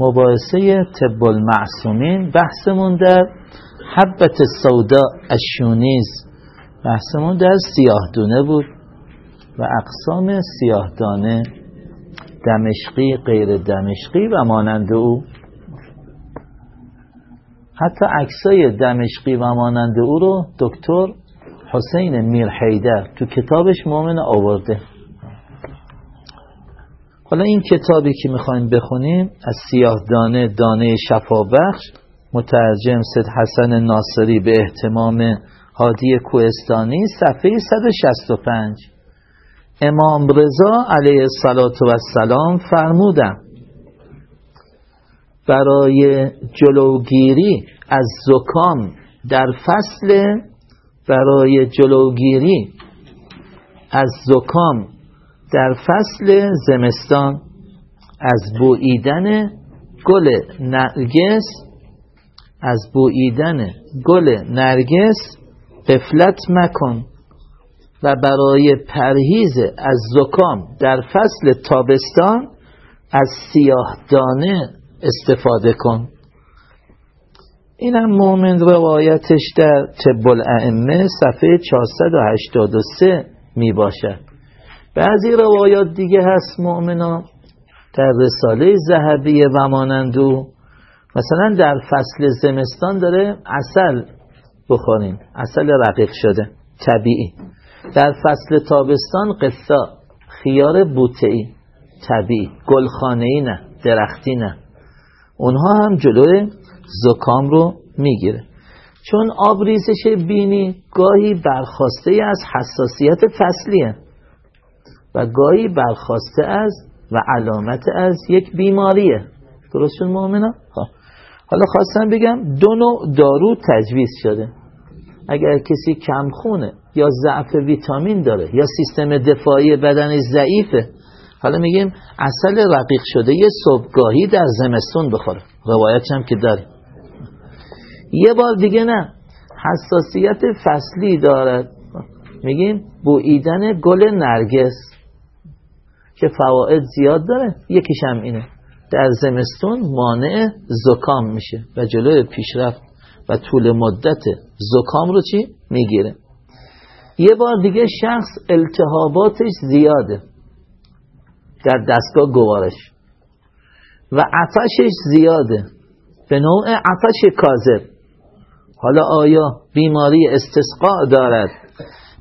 مباحثه طب المعصومین. بحثمون در حبت سودا اشونیز بحثمون در سیاه دونه بود و اقسام سیاه دانه دمشقی غیر دمشقی و مانند او. حتی عکسای دمشقی و مانند او رو دکتر حسین میر حیدر تو کتابش مؤمن آورده. حالا این کتابی که می‌خوایم بخونیم از سیاه دانه دانه شفابخش مترجم سید حسن ناصری به احتمام هادی کوهستانی صفحه 165 امام رضا علیه السلام فرمودن برای جلوگیری از زکام در فصل برای جلوگیری از زکام در فصل زمستان از بوییدن گل نرگس از بوییدن گل نرگس قفلت مکن و برای پرهیز از زکام در فصل تابستان از سیاه دانه استفاده کن. این هم مومن روایتش در طب الائمه صفحه 483 می باشد بعضی روایات دیگه هست مؤمنا در رساله زهبی و مانندو مثلا در فصل زمستان داره اصل بخورین اصل رقیق شده طبیعی. در فصل تابستان قصا خیار بوتعی طبیعی. گلخانهی نه درختی نه. اونها هم جلوی زکام رو می‌گیره. چون آبریزش بینی گاهی برخواسته از حساسیت فصلیه و گاهی برخواسته از و علامت از یک بیماریه. درست شد مؤمنا خب. حالا خواستم بگم دو نوع دارو تجویز شده. اگر کسی کمخونه یا ضعف ویتامین داره یا سیستم دفاعی بدنش ضعیفه حالا میگیم اصل رقیق شده یه صبحگاهی در زمستون بخوره. روایت هم که داره. یه بار دیگه نه. حساسیت فصلی دارد. میگیم بوییدن گل نرگس. که فواید زیاد داره. یکیش هم اینه. در زمستون مانع زکام میشه و جلوی پیشرفت و طول مدت زکام رو چی؟ می‌گیره. یه بار دیگه شخص التهاباتش زیاده. در دستگاه گوارش. و عطشش زیاده. به نوع عطش کاذب. حالا آیا بیماری استسقاء دارد؟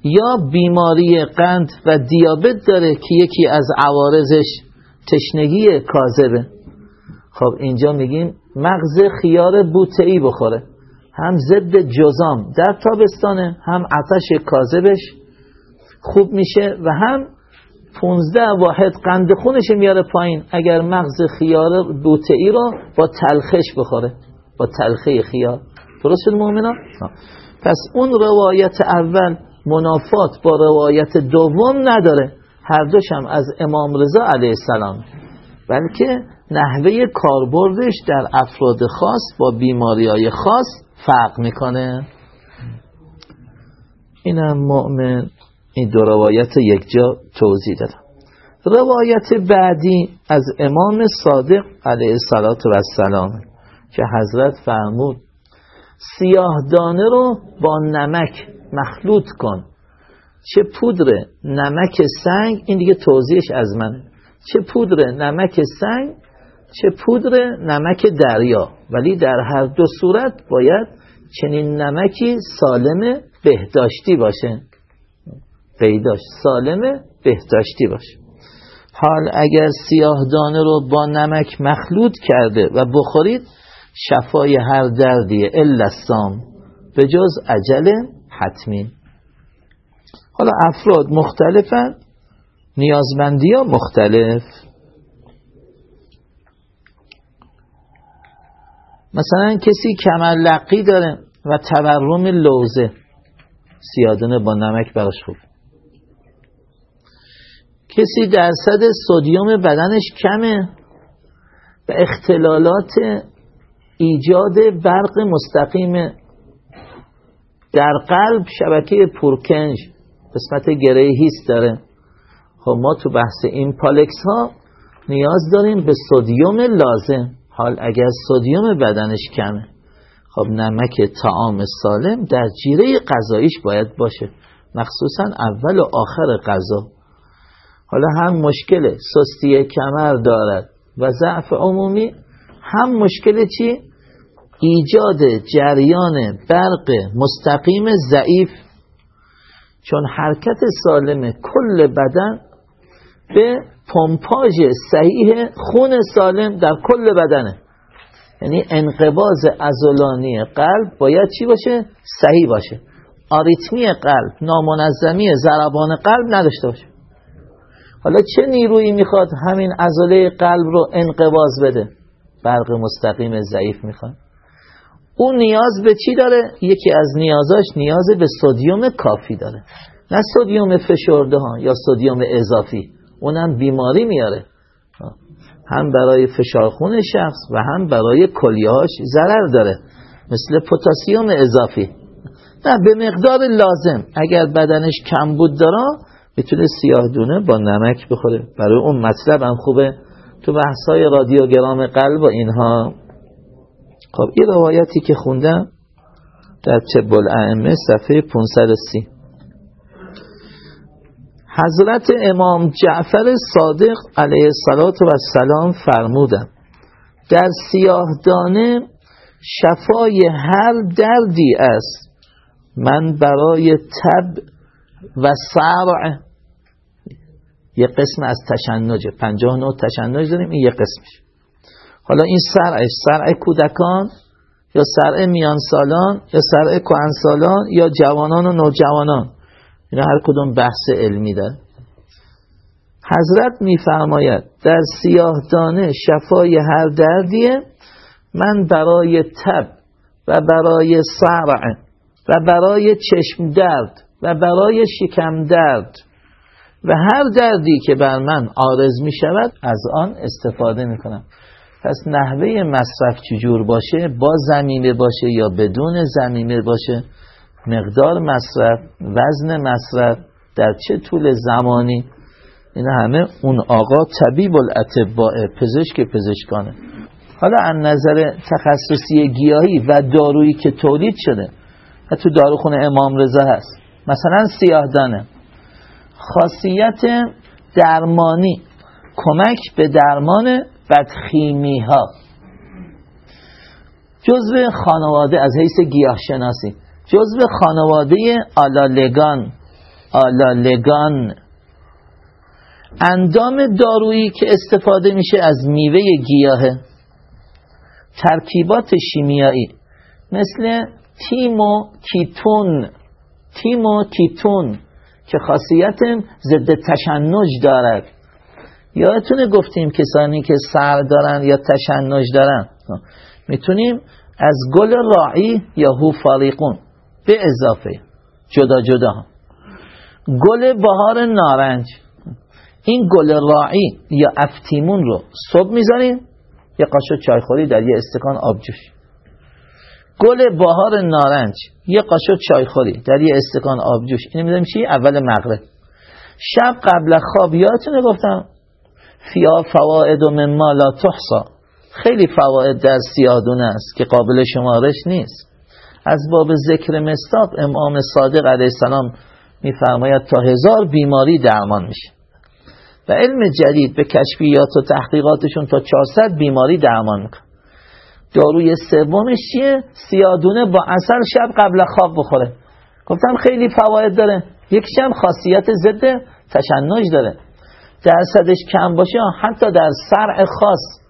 یا بیماری قند و دیابت داره که یکی از عوارضش تشنگی کاذبه. خب اینجا میگیم مغز خیار بوتعی بخوره. هم ضد جزام در تابستانه هم عطش کاذبش خوب میشه و هم 15 واحد قند خونش میاره پایین اگر مغز خیار بوتعی رو با تلخش بخوره با تلخه خیار. درست شد مؤمنان پس اون روایت اول منافات با روایت دوم نداره. هر دوش هم از امام رضا علیه السلام. بلکه نحوه کاربردش در افراد خاص با بیماری های خاص فرق می‌کنه. اینم مؤمن این دو روایت یک جا توضیح دادم. روایت بعدی از امام صادق علیه السلام که حضرت فرمود سیاه دانه رو با نمک مخلوط کن. چه پودر نمک سنگ این دیگه توضیحش از منه. چه پودر نمک سنگ چه پودر نمک دریا. ولی در هر دو صورت باید چنین نمکی سالم بهداشتی باشه. پیداش سالم بهداشتی باشه. حال اگر سیاه دانه رو با نمک مخلوط کرده و بخورید شفای هر دردی الا سام به جز عجل حتمی. حالا افراد مختلفن نیازمندی ها مختلف. مثلا کسی کمر داره و تورم لوزه. سیادونه با نمک براش خوب. کسی درصد سودیوم بدنش کمه و اختلالات ایجاد برق مستقیم در قلب شبکه پرکنج قسمت گره هیست داره. خب ما تو بحث این پالکس ها نیاز داریم به سودیوم لازم. حال اگر سودیوم بدنش کمه. خب نمک تعام سالم در جیره غذاییش باید باشه. مخصوصا اول و آخر غذا. حالا هم مشکل سستی کمر دارد و ضعف عمومی. هم مشکل چی؟ ایجاد جریان برق مستقیم ضعیف. چون حرکت سالم کل بدن به پمپاژ صحیح خون سالم در کل بدنه. یعنی انقباز ازولانی قلب باید چی باشه؟ صحیح باشه. آریتمی قلب نامنظمی ضربان قلب نداشته باشه. حالا چه نیرویی می‌خواد همین ازوله قلب رو انقباز بده؟ برق مستقیم ضعیف می‌خواد. اون نیاز به چی داره؟ یکی از نیازاش نیاز به سودیوم کافی داره. نه سودیوم فشرده ها یا سودیوم اضافی. اونم بیماری میاره. هم برای فشار خون شخص و هم برای کلیهاش ضرر داره. مثل پتاسیم اضافی. نه به مقدار لازم. اگر بدنش کم بود داره می‌تونه سیاه دونه با نمک بخوره. برای اون مطلب هم خوبه. تو بحثای رادیوگرام قلب و اینها خب این روایتی که خوندم در طب الائمه صفحه 530 حضرت امام جعفر صادق علیه السلام فرمودن در سیاه دانه شفای هر دردی است. من برای تب و سرع یه قسم از پنجاه نوع تشنج داریم این یه قسمش. حالا این سرعش سرع کودکان یا سرع میان سالان یا سرع کهن سالان یا جوانان و نوجوانان؟ اینا هر کدوم بحث علمی داره حضرت میفرماید در سیاه دانه شفای هر دردیه من برای تب و برای سرع و برای چشم درد و برای شکم درد و هر دردی که بر من آرز می شود از آن استفاده می کنم پس نحوه مصرف چجور باشه؟ با زمینه باشه یا بدون زمینه باشه؟ مقدار مصرف وزن مصرف در چه طول زمانی؟ این همه اون آقا طبیب الاتباع پزشک پزشکانه. حالا از نظر تخصصی گیاهی و دارویی که تولید شده و تو داروخونه امام رضا هست. مثلا سیاه دانه. خاصیت درمانی. کمک به درمان بدخیمی ها جزو خانواده از حیث گیاه شناسی جزو خانواده آلالگان آلالگان. اندام دارویی که استفاده میشه از میوه گیاه ترکیبات شیمیایی مثل تیمو کیتون تیمو کیتون که خاصیت ضد تشنج دارد. یادتونه گفتیم کسانی که سر دارن یا تشنج دارن؟ می‌تونیم از گل راعی یا هو فاریقون به اضافه جدا جدا. گل بهار نارنج این گل راعی یا افتیمون رو صبح می‌ذاریم یه قاشق چایخوری در یه استکان آبجوش گل بهار نارنج یه قاشق چایخوری در یه استکان آبجوش این می‌ذاریم چی؟ اول مغرب. شب قبل خواب یادتونه گفتم؟ فیا فواید و مما لا تحصا. خیلی فواید در سیادونه است که قابل شمارش نیست. از باب ذکر مستاق امام صادق علیه السلام میفرماید تا هزار بیماری درمان میشه. و علم جدید به کشفیات و تحقیقاتشون تا 400 بیماری درمان می‌کنه. داروی سومش چیه؟ سیادونه با اصل شب قبل خواب بخوره. گفتم خیلی فواید داره. یکیش هم خاصیت ضد تشنج داره. درصدش کم باشه حتی در سرع خاص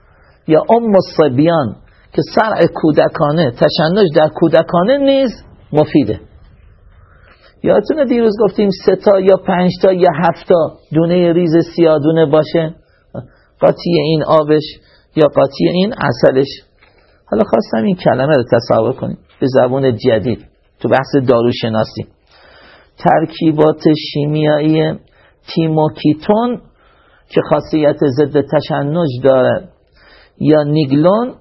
یا ام صبیان که سرع کودکانه تشنج در کودکانه نیز مفیده. یادتونه دیروز گفتیم سه تا یا پنج تا یا هفت تا دونه ریز سیادونه باشه؟ قاطی این آبش یا قاطی این اصلش حالا خواستم این کلمه رو تصور کنیم. به زبان جدید. تو بحث داروشناسی. ترکیبات شیمیایی تیموکیتون که خاصیت ضد تشنج داره. یا نیگلون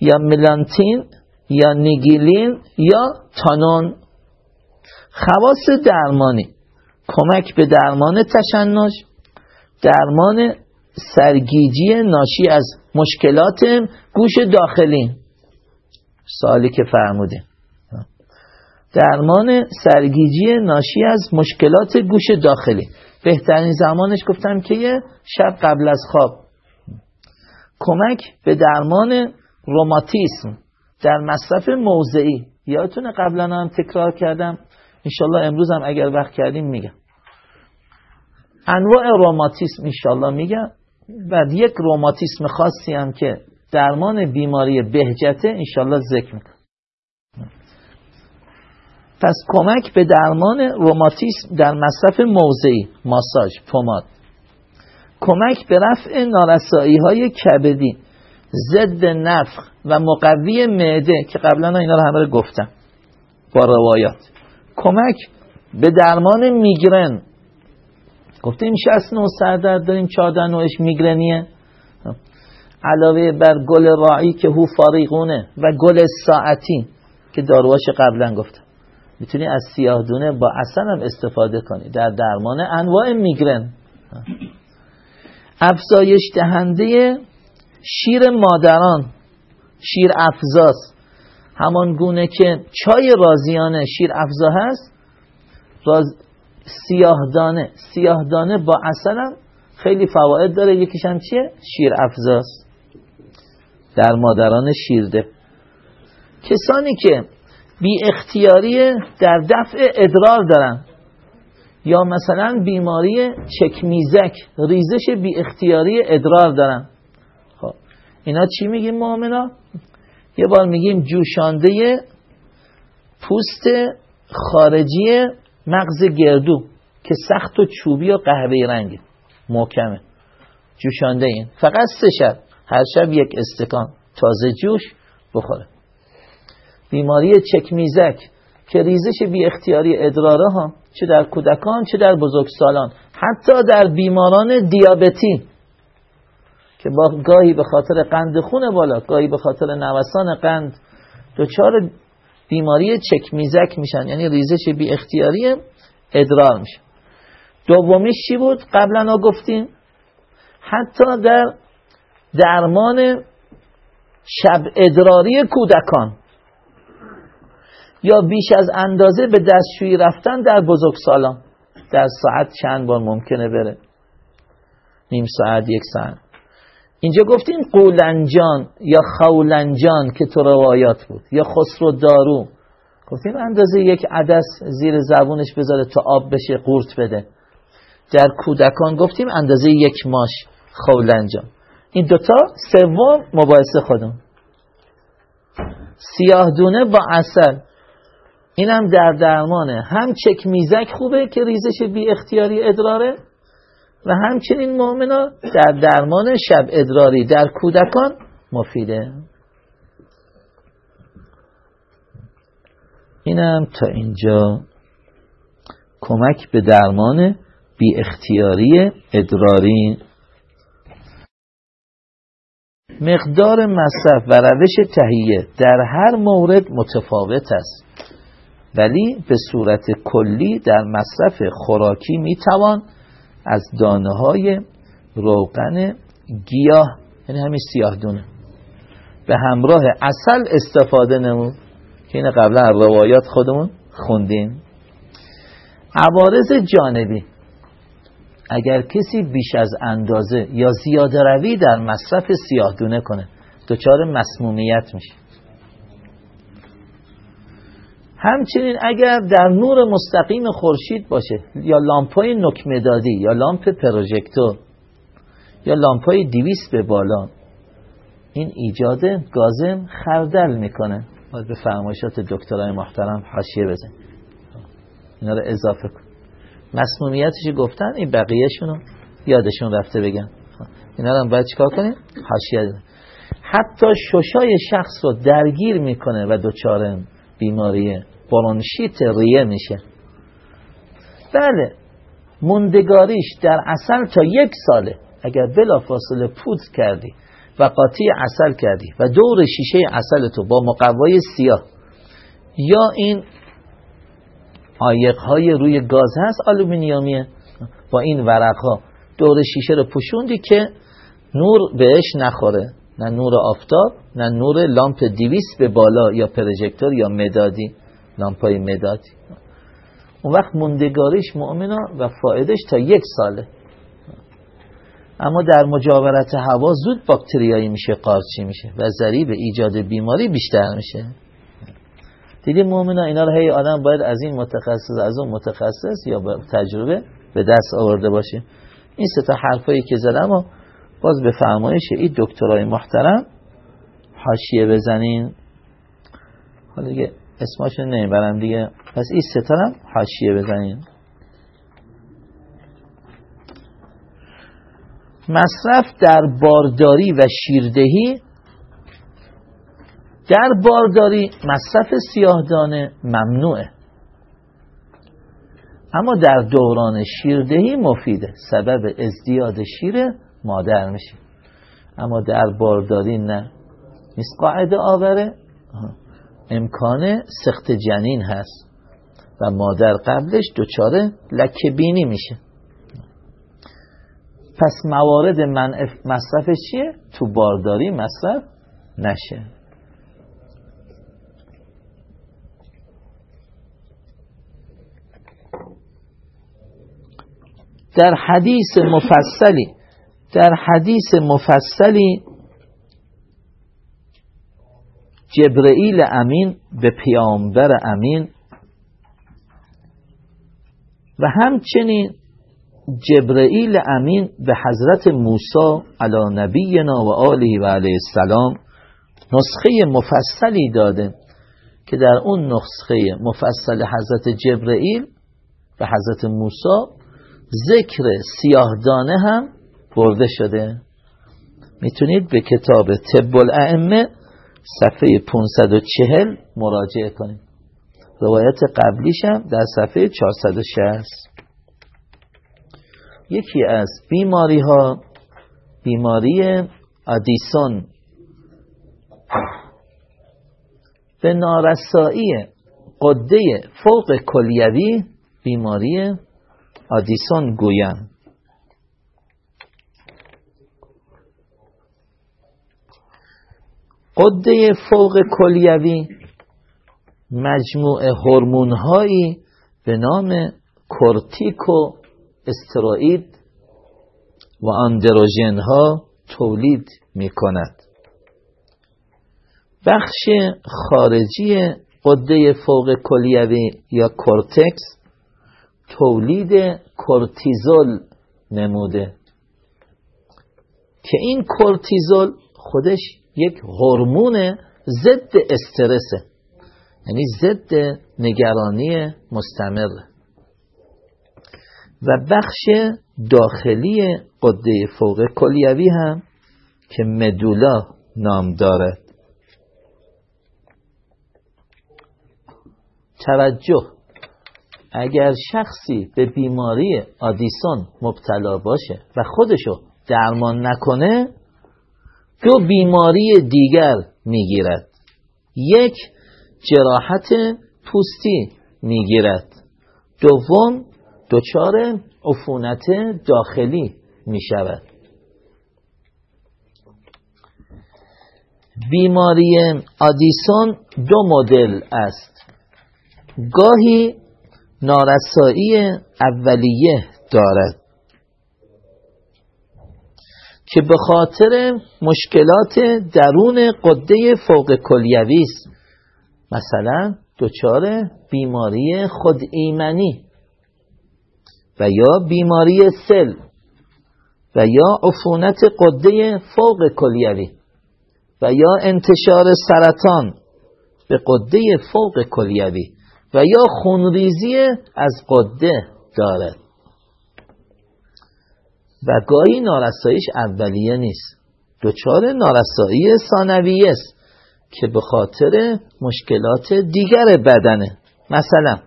یا ملانتین یا نیگیلین یا تانون. خواص درمانی. کمک به درمان تشنج درمان سرگیجی ناشی از مشکلات گوش داخلی سالی که فرمودیم درمان سرگیجی ناشی از مشکلات گوش داخلی بهترین زمانش گفتم که یه شب قبل از خواب. کمک به درمان روماتیسم در مصرف موضعی. یادتونه قبلا هم تکرار کردم. انشالله امروز هم اگر وقت کردیم میگم. انواع روماتیسم انشالله میگم. و یک روماتیسم خاصی هم که درمان بیماری بهجته انشالله ذکر می‌کنم. پس کمک به درمان روماتیسم در مصرف موضعی ماساژ پماد. کمک به رفع نارسایی های کبدی ضد نفخ و مقوی معده که قبلا اینا رو همه رو گفتم با روایات. کمک به درمان میگرن. گفتیم 69 سردرد داریم 14 نوعش میگرنیه. علاوه بر گل راعی که هو فاریقونه و گل ساعتی که دارواش قبلا گفتم. می‌تونی از سیاه دونه با اصلا هم استفاده کنی. در درمان انواع میگرن. افزایش دهنده شیر مادران شیر افزاست همان گونه که چای رازیانه شیر افزا هست راز... سیاهدانه سیاهدانه با اصلا هم خیلی فواید داره. یکیش هم چیه؟ شیر افزاست در مادران شیرده. کسانی که بی اختیاری در دفع ادرار دارن. یا مثلا بیماری چکمیزک ریزش بی اختیاری ادرار دارن. خب اینا چی میگیم مؤمنا یه بار میگیم جوشانده پوست خارجی مغز گردو که سخت و چوبی و قهوه‌ای رنگه. محکمه. جوشانده این. فقط سه شب. هر شب یک استکان. تازه جوش بخوره. بیماری چکمیزک که ریزش بی اختیاری ادراره ها چه در کودکان چه در بزرگسالان حتی در بیماران دیابتی که با گاهی به خاطر قند خون بالا گاهی به خاطر نوسان قند دچار بیماری چکمیزک میشن. یعنی ریزش بی اختیاری ادرار میشه. دومیش چی بود؟ قبلا گفتیم حتی در درمان شب ادراری کودکان یا بیش از اندازه به دستشویی رفتن در بزرگسالان در ساعت چند بار ممکنه بره؟ نیم ساعت یک ساعت. اینجا گفتیم قولنجان یا خولنجان که تو روایات بود یا خسرو دارو. گفتیم اندازه یک عدس زیر زبونش بذاره تا آب بشه قورت بده. در کودکان گفتیم اندازه یک ماش خولنجان. این دوتا سوم مباحثه خودم سیاه دونه با اصل اینم در درمانه. هم چک میزک خوبه که ریزش بی اختیاری ادراره و همچنین مؤمنا در درمان شب ادراری در کودکان مفیده. اینم تا اینجا. کمک به درمان بی اختیاری ادراری. مقدار مصرف و روش تهیه در هر مورد متفاوت است. ولی به صورت کلی در مصرف خوراکی می‌توان از دانه های روغن گیاه یعنی همین سیاه دونه به همراه اصل استفاده نمود که این قبلا روایات خودمون خوندیم. عوارض جانبی اگر کسی بیش از اندازه یا زیاده روی در مصرف سیاه دونه کنه دچار مسمومیت میشه. همچنین اگر در نور مستقیم خورشید باشه یا لامپای نکمدادی یا لامپ پروژکتور یا لامپای دیویس به بالا این ایجاد گازم خردل می‌کنه. باید به فرمایشات دکترای محترم حاشیه بزن. اینا رو اضافه کن. مسمومیتش گفتن این بقیهشونو یادشون رفته بگن. اینا رو باید چیکار کنیم؟ حاشیه حتی ششای شخص رو درگیر می‌کنه و دچار بیماری برونشیت ریه میشه. بله موندگاریش در اصل تا یک ساله. اگر بلا فاصله پودر کردی و قاطی عسل کردی و دور شیشه عسل تو با مقوای سیاه. یا این عایق های روی گاز هست آلومینیومیه. با این ورق ها دور شیشه رو پوشوندی که نور بهش نخوره. نه نور آفتاب نه نور لامپ دویست به بالا یا پروژکتور یا مهتابی. لامپای مدادی اون وقت موندگاریش مؤمنا و فایدهش تا یک ساله. اما در مجاورت هوا زود باکتریایی میشه قارچی میشه و ذریب ایجاد بیماری بیشتر میشه. دیدی مؤمنا اینا رو هی آدم باید از این متخصص از اون متخصص یا با تجربه به دست آورده باشه. این سه تا حرفایی که زدم و باز به فرمایش این دکترای محترم حاشیه بزنین. حالا دیگه اسماشو نمی‌برم دیگه. پس این ستارم حاشیه بزنین. مصرف در بارداری و شیردهی. در بارداری مصرف سیاهدانه ممنوعه. اما در دوران شیردهی مفیده. سبب ازدیاد شیر مادر میشه. اما در بارداری نه. نیست قاعده آوره امکان سخت جنین هست و مادر قبلش دچار لکه بینی میشه پس موارد مصرف چیه؟ تو بارداری مصرف نشه در حدیث مفصلی در حدیث مفصلی جبرئیل امین به پیامبر امین و همچنین جبرئیل امین به حضرت موسی علی نبینا و آله و علیه السلام نسخه مفصلی داده که در اون نسخه مفصل حضرت جبرئیل به حضرت موسی ذکر سیاهدانه هم برده شده. می‌تونید به کتاب طب الائمه صفحه 540 مراجعه کنید روایت قبلیشم در صفحه 460 یکی از بیماری ها بیماری آدیسون. به نارسایی قده فوق کلیوی بیماری آدیسون گویند. قده فوق کلیوی مجموع هورمون هایی به نام کورتیک و استروئید و اندروژن ها تولید می کند بخش خارجی غده فوق کلیوی یا کورتکس تولید کورتیزول نموده. که این کورتیزول خودش یک هورمون ضد استرسه. یعنی ضد نگرانی مستمر و بخش داخلی قده فوق کلیوی هم که مدولا نام دارد توجه. اگر شخصی به بیماری آدیسون مبتلا باشه و خودشو درمان نکنه دو بیماری دیگر می‌گیرد. یک جراحت پوستی می‌گیرد. دوم دچار عفونت داخلی می‌شود. بیماری آدیسون دو مدل است. گاهی نارسایی اولیه دارد. که به خاطر مشکلات درون قده فوق کلیوی است. مثلا دچار بیماری خود ایمنی و یا بیماری سل و یا عفونت قده فوق کلیوی و یا انتشار سرطان به قده فوق کلیوی و یا خونریزی از قده دارد. و گاهی نارساییش اولیه نیست. دچار نارسایی ثانویه است که به خاطر مشکلات دیگر بدنه. مثلا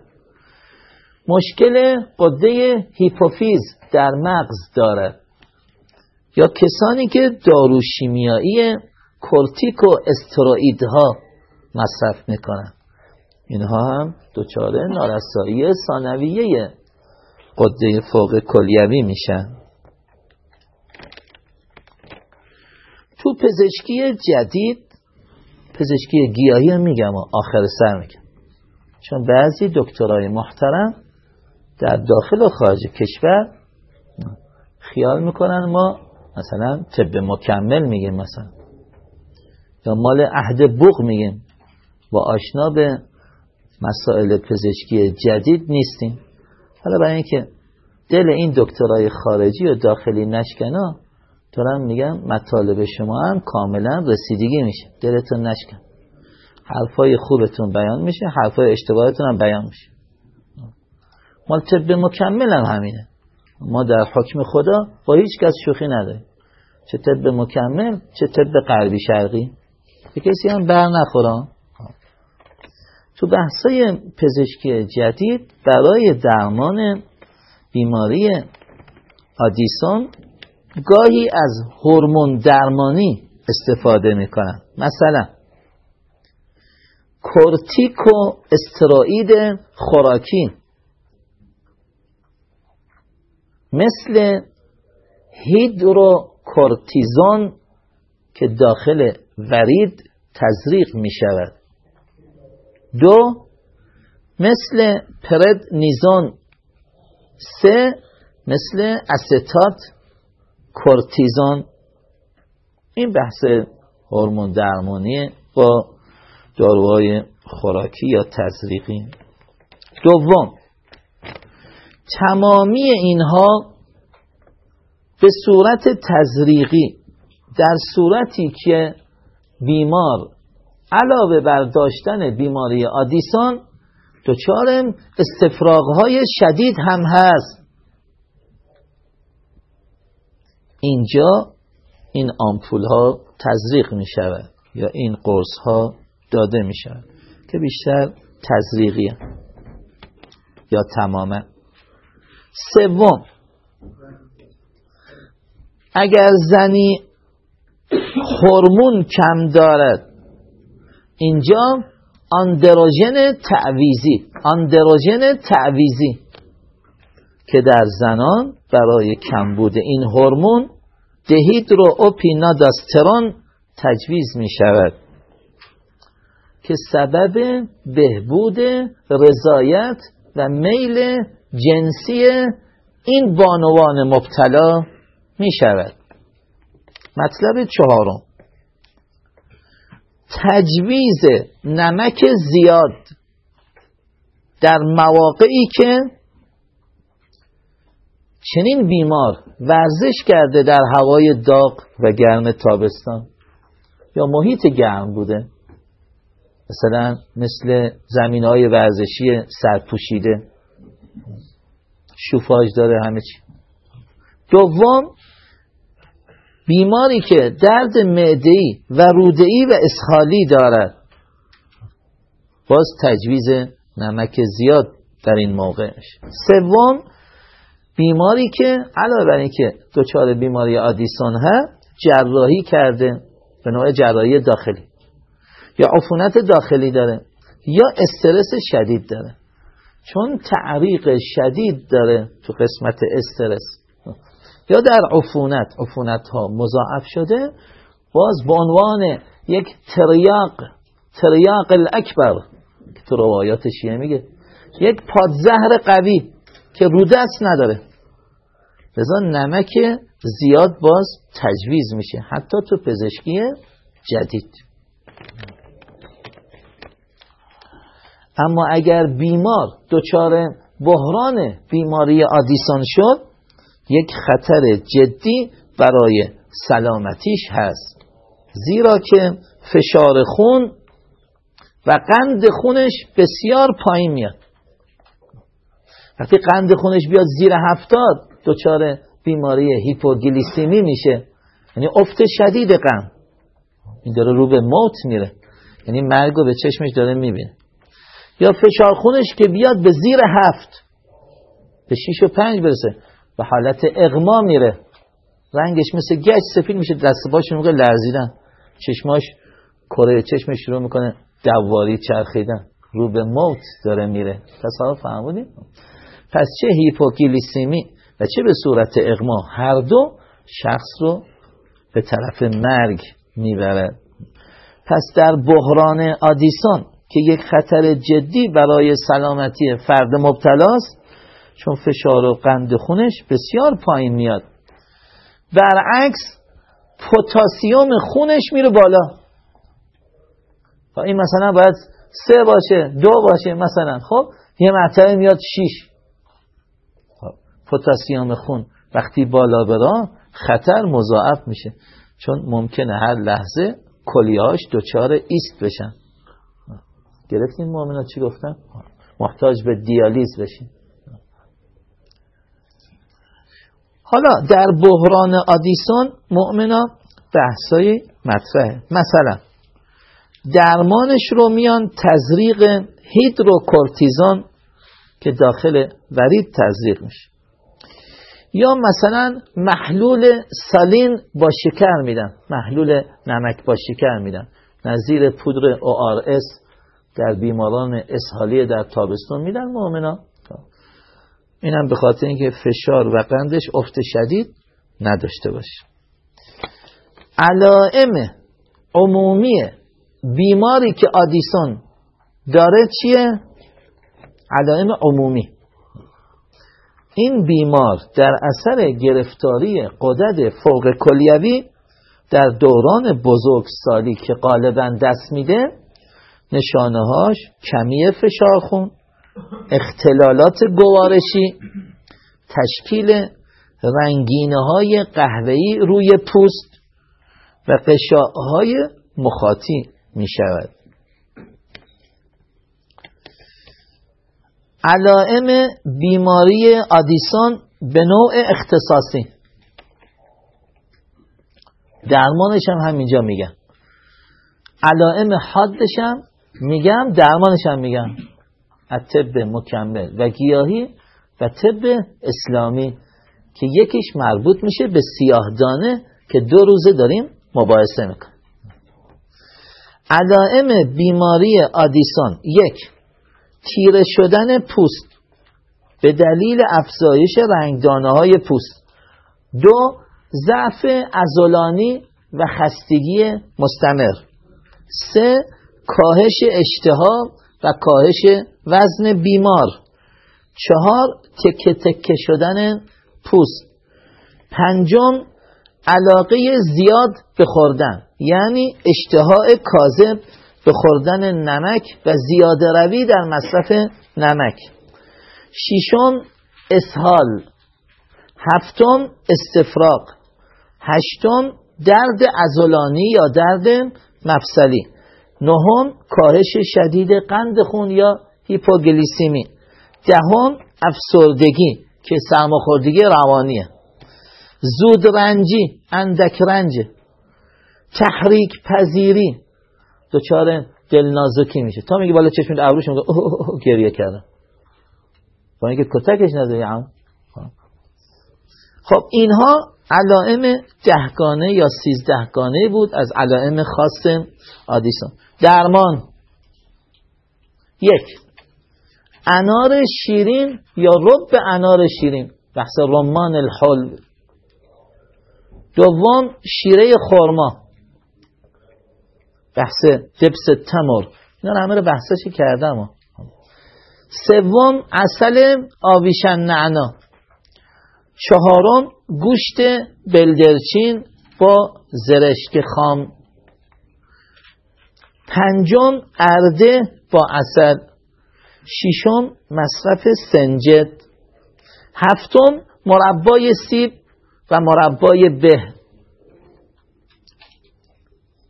مشکل قده هیپوفیز در مغز دارد یا کسانی که داروشیمیایی کورتیک و استروئیدها مصرف می‌کنن. اینها هم دچار نارسایی ثانویه قده فوق کلیوی میشن تو پزشکی جدید پزشکی گیاهی هم میگم و آخر سر میگم. چون بعضی دکترای محترم در داخل و خارج کشور خیال می‌کنن ما مثلا طب مکمل میگیم مثلا. یا مال عهد بوق میگیم. با آشنا به مسائل پزشکی جدید نیستیم. حالا برای اینکه دل این دکترای خارجی و داخلی نشکنا دارم میگم مطالب شما هم کاملا رسیدگی میشه. دلتون نشکن. حرفای خوبتون بیان میشه حرفای اشتباهتون هم بیان میشه. مال طب مکمل هم همینه. ما در حکم خدا با هیچ کس شوخی نداریم. چه طب مکمل چه طب غربی شرقی. به کسی هم بر نخورم تو بحثای پزشکی جدید برای درمان بیماری آدیسون گاهی از هورمون درمانی استفاده می‌کنن. مثلا کورتیکو استروئید خوراکی مثل هیدروکورتیزون که داخل ورید تزریق می شود دو مثل پرد نیزون سه مثل استات کورتیزون این بحث هورمون درمانی با داروهای خوراکی یا تزریقی. دوم تمامی اینها به صورت تزریقی در صورتی که بیمار علاوه بر داشتن بیماری آدیسان دچار استفراغ شدید هم هست. اینجا این آمپول ها تزریق می شود یا این قرص ها داده می شود که بیشتر تزریقی یا تماما سوم اگر زنی هورمون کم دارد اینجا اندروژن تعویزی اندروژن تعویزی که در زنان برای کمبود این هورمون دهیدرو اوپیناداسترون تجویز می شود که سبب بهبود رضایت و میل جنسی این بانوان مبتلا می شود. مطلب چهارم. تجویز نمک زیاد در مواقعی که چنین بیمار ورزش کرده در هوای داغ و گرم تابستان. یا محیط گرم بوده. مثلا مثل زمین های ورزشی سرپوشیده. شوفاژ داره همه چی. دوم بیماری که درد معده‌ای و روده‌ای و اسخالی دارد. باز تجویز نمک زیاد در این موقعش. سوم بیماری که علاوه بر اینکه دچار بیماری آدیسون هست جراحی کرده. به نوع جراحی داخلی. یا عفونت داخلی داره. یا استرس شدید داره. چون تعریق شدید داره تو قسمت استرس. یا در عفونت. عفونت ها مضاعف شده. باز به عنوان یک تریاق. تریاق الاکبر. که تو روایات شیعه میگه. یک پادزهر قوی که رودست نداره. لذا نمک زیاد باز تجویز میشه. حتی تو پزشکی جدید. اما اگر بیمار دچار بحران بیماری آدیسون شد یک خطر جدی برای سلامتیش هست. زیرا که فشار خون و قند خونش بسیار پایین میاد. وقتی قند خونش بیاد زیر هفتاد دچار بیماری هیپوگلیسیمی میشه. یعنی افت شدید غم این داره رو به موت میره. یعنی مرگ رو به چشمش داره می‌بینه. یا فشار خونش که بیاد به زیر هفت به شیش و پنج برسه به حالت اغما میره. رنگش مثل گچ سفید میشه دست باش موقع لرزیدن. چشماش کره چشمش شروع می‌کنه دواری چرخیدن. رو به موت داره میره. تصور فهمونی؟ پس چه هیپوگلیسیمی؟ و چه به صورت اغما هر دو شخص رو به طرف مرگ می‌برد پس در بحران آدیسون که یک خطر جدی برای سلامتی فرد مبتلاست چون فشار و قند خونش بسیار پایین میاد. برعکس پوتاسیوم خونش میره بالا. این مثلا باید سه باشه دو باشه مثلا. خب یه مرتبه میاد شیش. پوتاسیوم خون. وقتی بالا برا خطر مضاعف میشه. چون ممکنه هر لحظه کلیاش دچار ایست بشن. گرفتین مؤمنا چی گفتن؟ محتاج به دیالیز بشین. حالا در بحران آدیسون مؤمنا بحثای مطرحه. مثلا درمانش رو میان تزریق هیدروکورتیزون که داخل ورید تزریق میشه. یا مثلا محلول سالین با شکر میدن. محلول نمک با شکر میدن. نظیر پودر ORS در بیماران اسحالی در تابستون میدن مؤمنا اینم به خاطر اینکه فشار و قندش افت شدید نداشته باشه. علائم عمومی بیماری که آدیسون داره چیه؟ علائم عمومی. این بیمار در اثر گرفتاری قدرت فوق کلیوی در دوران بزرگسالی که غالبا دست میده نشانه هاش کمی فشار خون اختلالات گوارشی تشکیل رنگینه های قهوه‌ای روی پوست و قشاهای مخاطی می شود علائم بیماری آدیسون به نوع اختصاصی. درمانش هم همینجا میگم. علائم حادش هم میگم درمانش هم میگم. طب مکمل و گیاهی و طب اسلامی که یکیش مربوط میشه به سیاهدانه که دو روزه داریم مباحثه می‌کنیم. علائم بیماری آدیسون یک تیره شدن پوست. به دلیل افزایش رنگدانه های پوست. دو ضعف ازولانی و خستگی مستمر. سه کاهش اشتها و کاهش وزن بیمار. چهار تکه تکه شدن پوست. پنجم علاقه زیاد به خوردن یعنی اشتها کاذب به خوردن نمک و زیاده روی در مصرف نمک. ششم اسهال. هفتم استفراغ. هشتم درد ازولانی یا درد مفصلی. نهم کاهش شدید قند خون یا هیپوگلیسیمی. دهم افسردگی که سرماخوردگی روانیه. زود رنجی اندک رنج. تحریک پذیری دچار دلنازکی میشه. تا میگه بالا چشم ابروش میگه اوه گریه کردم. با اینکه کتکش نداری خب اینها علائم دهگانه یا سیزدهگانه بود از علائم خاص آدیسون. درمان. یک. انار شیرین یا رب انار شیرین. بحث رمان الحل. دوم شیره خورما بحث دبس تمر. اینا همه رو بحثش کردم؟ سوم اصل آویشن نعنا. چهارم گوشت بلدرچین با زرشک خام. پنجم ارده با اصل ششم مصرف سنجد. هفتم مربای سیب و مربای به.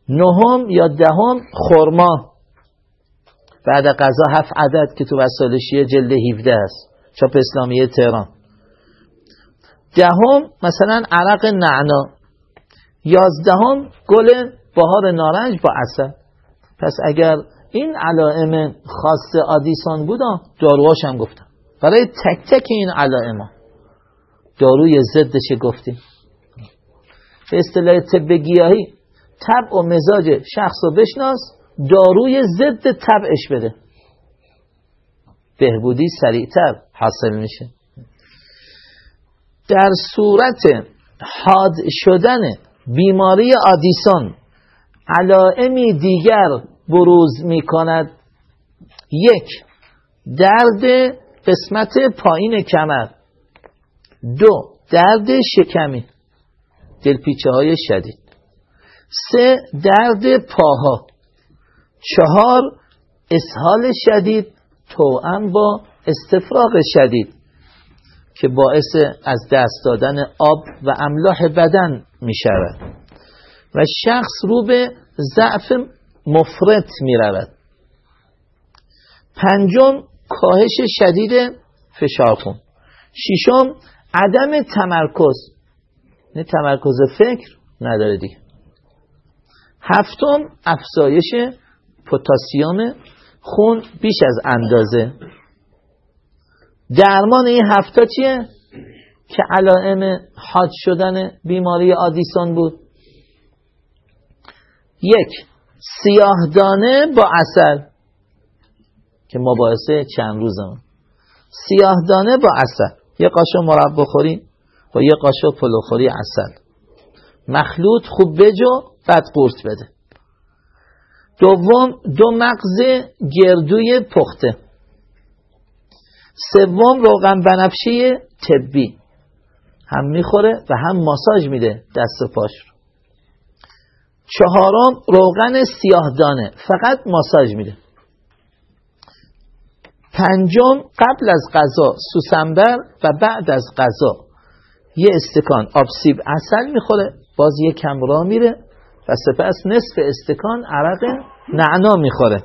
نهم یا دهم خرما. بعد غذا هفت عدد که تو وسالشی جلد 17 است. چاپ اسلامی تهران. دهم مثلا عرق نعنا. یازدهم گل بهار نارنج با اثر پس اگر این علائم خاص آدیسان بودن داروهاش هم گفتم برای تک تک این علائم داروی ضدش گفتیم. به اصطلاح طب گیاهی. طبع و مزاج شخص رو بشناس داروی ضد طبعش بده. بهبودی سریعتر حاصل میشه. در صورت حاد شدن بیماری آدیسون علائمی دیگر بروز می کند یک درد قسمت پایین کمر. دو درد شکمی. دلپیچه های شدید. سه درد پاها. چهار اسهال شدید توأم با استفراغ شدید که باعث از دست دادن آب و املاح بدن می شود و شخص رو به ضعف مفرط می رود پنجم کاهش شدید فشار خون ششم عدم تمرکز. نه تمرکز فکر نداره دیگه. هفتم افزایش پتاسیم خون بیش از اندازه. درمان این هفته چیه؟ که علائم حاد شدن بیماری آدیسون بود. یک سیاهدانه با اصل که مباحثه چند روزم سیاهدانه با اصل یه قاشق مرب بخوری با یه قاشق پلوخوری اصل مخلوط خوب بجو بعد قورت بده. دوم دو مغز گردوی پخته. سوم روغن بنفشی طبی. هم می‌خوره و هم ماساژ میده دست و پاش رو. چهارم روغن سیاهدانه. فقط ماساژ میده. پنجم قبل از غذا سوسنبر و بعد از غذا. یه استکان آب سیب اصل می‌خوره باز یه کم را میره. و سپس نصف استکان عرق نعنا می‌خوره.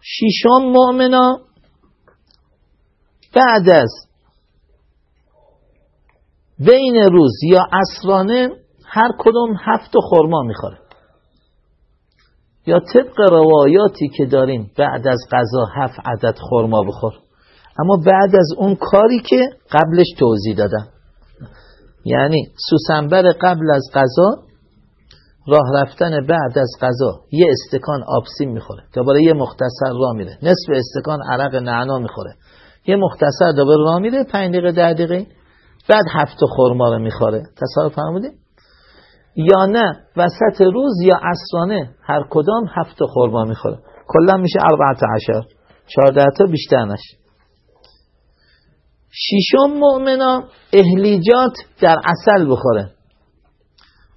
شیشم مؤمنا بعد از بین روز یا اسرانه هر کدوم هفت خورما می‌خوره. یا طبق روایاتی که داریم بعد از غذا هفت عدد خورما بخور. اما بعد از اون کاری که قبلش توضیح دادم. یعنی سوسنبر قبل از غذا راه رفتن بعد از غذا. یه استکان آبسیم می‌خوره دوباره یه مختصر راه میره. نصف استکان عرق نعنا می‌خوره. یه مختصر دوباره راه میره پنج دقیقه ده دقیقه. بعد هفت خورما رو می‌خوره. تصور فرمودید یا نه وسط روز یا عصرانه هر کدام هفت خورما می‌خوره. کلا میشه اربعت عشر. چهارده تا بیشتر نشه. شیشم مؤمنا اهلیجات در اصل بخوره.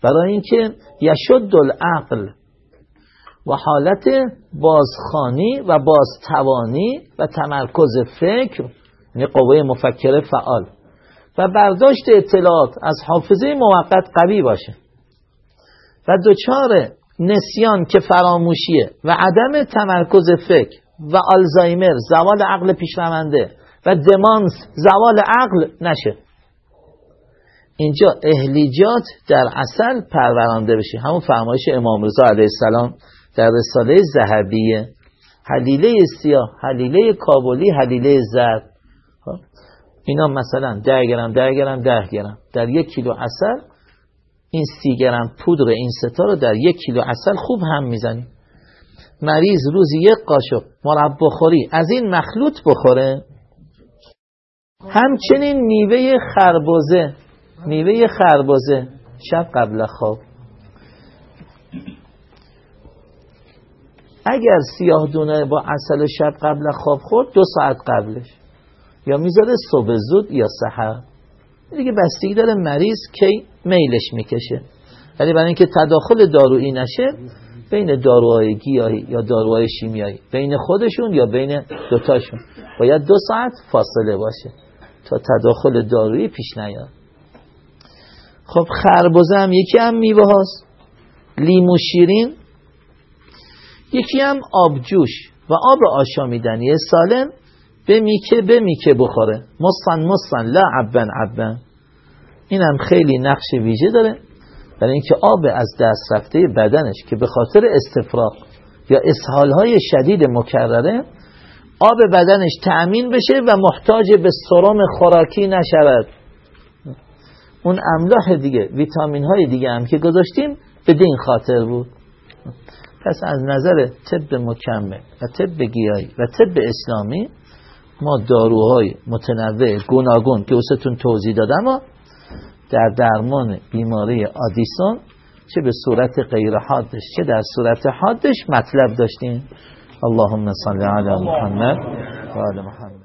برای اینکه یشد العقل و حالت بازخانی و بازتوانی و تمرکز فکر یعنی قوه مفکره فعال. و برداشت اطلاعات از حافظه موقت قوی باشه. و دوچار نسیان که فراموشیه و عدم تمرکز فکر و آلزایمر زوال عقل پیشرونده و دمانس زوال عقل نشه. اینجا اهلیجات در اصل پرورانده بشه. همون فرمایش امام رضا علیه السلام در رساله زهبیه حلیله سیاه حلیله کابلی حلیله زرد. خب؟ اینا مثلا ده گرم ده گرم ده گرم. در یک کیلو اصل این سی گرم پودر این ستا رو در یک کیلو اصل خوب هم می‌زنیم. مریض روزی یک قاشق مربا خوری از این مخلوط بخوره. همچنین میوه خربازه میوه خربازه شب قبل خواب. اگر سیاه دونه با اصل شب قبل خواب خورد دو ساعت قبلش. یا می‌ذاره صبح زود یا سحر. دیگه بستگی داره مریض کی میلش می‌کشه. ولی برای اینکه تداخل دارویی نشه بین داروهای گیاهی یا داروهای شیمیایی بین خودشون یا بین دوتاشون باید دو ساعت فاصله باشه. تا تداخل دارویی پیش نیاد. خب خربزه هم یکی هم میوه هاست. لیمو شیرین. یکی هم آبجوش و آب آشامیدنی سالم به میکه به میکه بخوره. مصن مصن لا عبن عبن. این هم خیلی نقش ویژه داره. برای اینکه آب از دست رفته بدنش که به خاطر استفراغ یا های شدید مکرره آب بدنش تأمین بشه و محتاج به سرم خوراکی نشود. اون املاح دیگه ویتامین های دیگه هم که گذاشتیم به دین خاطر بود. پس از نظر طب مکمل و طب گیایی و طب اسلامی ما داروهای متنوع گوناگون که اوستون توضیح دادم در درمان بیماری آدیسون چه به صورت غیر حادش چه در صورت حادش مطلب داشتیم. اللهم صل على محمد وعلى محمد.